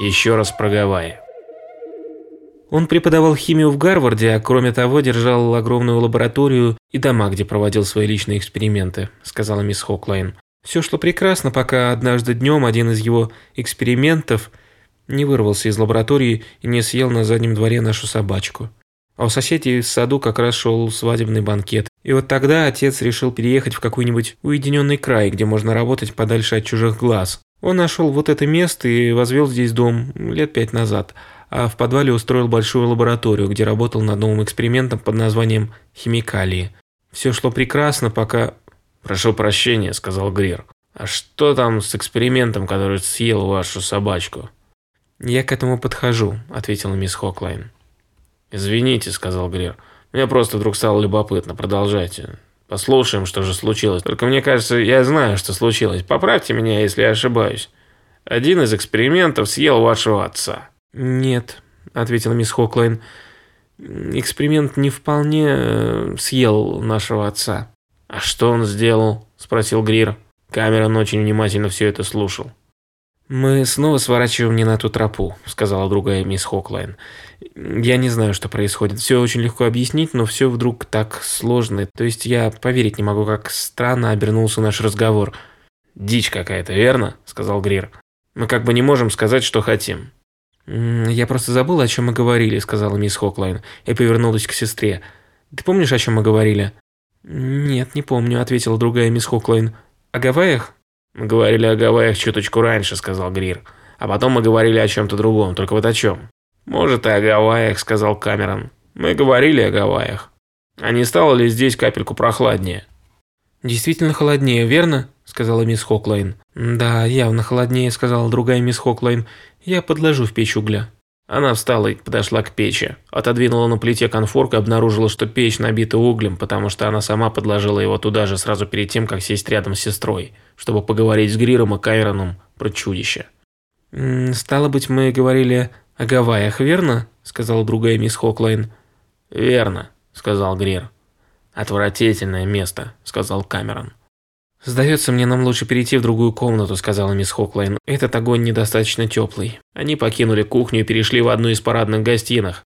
Еще раз про Гавайи. Он преподавал химию в Гарварде, а кроме того держал огромную лабораторию и дома, где проводил свои личные эксперименты, сказала мисс Хоклайн. Все шло прекрасно, пока однажды днем один из его экспериментов не вырвался из лаборатории и не съел на заднем дворе нашу собачку. А у соседей в саду как раз шел свадебный банкет. И вот тогда отец решил переехать в какой-нибудь уединенный край, где можно работать подальше от чужих глаз. Он нашел вот это место и возвел здесь дом лет пять назад – а в подвале устроил большую лабораторию, где работал над новым экспериментом под названием «Химикалии». Все шло прекрасно, пока... «Прошу прощения», — сказал Грир. «А что там с экспериментом, который съел вашу собачку?» «Я к этому подхожу», — ответила мисс Хоклайн. «Извините», — сказал Грир. «Мне просто вдруг стало любопытно. Продолжайте. Послушаем, что же случилось. Только мне кажется, я знаю, что случилось. Поправьте меня, если я ошибаюсь. Один из экспериментов съел вашего отца». «Нет», — ответила мисс Хоклайн. «Эксперимент не вполне э, съел нашего отца». «А что он сделал?» – спросил Грир. Камерон очень внимательно все это слушал. «Мы снова сворачиваем не на ту тропу», – сказала другая мисс Хоклайн. «Я не знаю, что происходит. Все очень легко объяснить, но все вдруг так сложно. То есть я поверить не могу, как странно обернулся наш разговор». «Дичь какая-то, верно?» – сказал Грир. «Мы как бы не можем сказать, что хотим. «Я просто забыла, о чем мы говорили», – сказала мисс Хоклайн и повернулась к сестре. «Ты помнишь, о чем мы говорили?» «Нет, не помню», – ответила другая мисс Хоклайн. «О Гавайях?» «Мы говорили о Гавайях чуточку раньше», – сказал Грир. «А потом мы говорили о чем-то другом, только вот о чем». «Может, и о Гавайях», – сказал Камерон. «Мы говорили о Гавайях. А не стало ли здесь капельку прохладнее?» «Действительно холоднее, верно?» – сказала мисс Хоклайн. «Да, явно холоднее», – сказала другая мисс Хоклайн. Я подложу в печь угля». Она встала и подошла к печи. Отодвинула на плите конфорку и обнаружила, что печь набита углем, потому что она сама подложила его туда же сразу перед тем, как сесть рядом с сестрой, чтобы поговорить с Гриром и Кайроном про чудище. «Стало быть, мы говорили о Гавайях, верно?» – сказала другая мисс Хоклайн. «Верно», – сказал Грир. «Отвратительное место», – сказал Камерон. «Сдается мне, нам лучше перейти в другую комнату», – сказала мисс Хоклайн. «Этот огонь недостаточно теплый». Они покинули кухню и перешли в одну из парадных гостиных.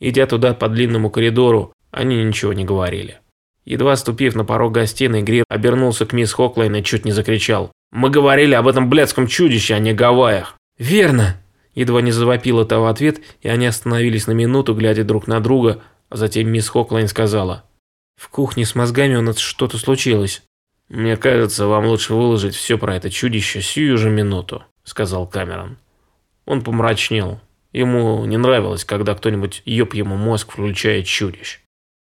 Идя туда по длинному коридору, они ничего не говорили. Едва ступив на порог гостиной, Грир обернулся к мисс Хоклайн и чуть не закричал. «Мы говорили об этом блядском чудище, а не Гавайях!» «Верно!» Едва не завопила та в ответ, и они остановились на минуту, глядя друг на друга, а затем мисс Хоклайн сказала. «В кухне с мозгами у нас что-то случилось». «Мне кажется, вам лучше выложить все про это чудище сию же минуту», – сказал Камерон. Он помрачнел. Ему не нравилось, когда кто-нибудь ёб ему мозг, включая чудищ.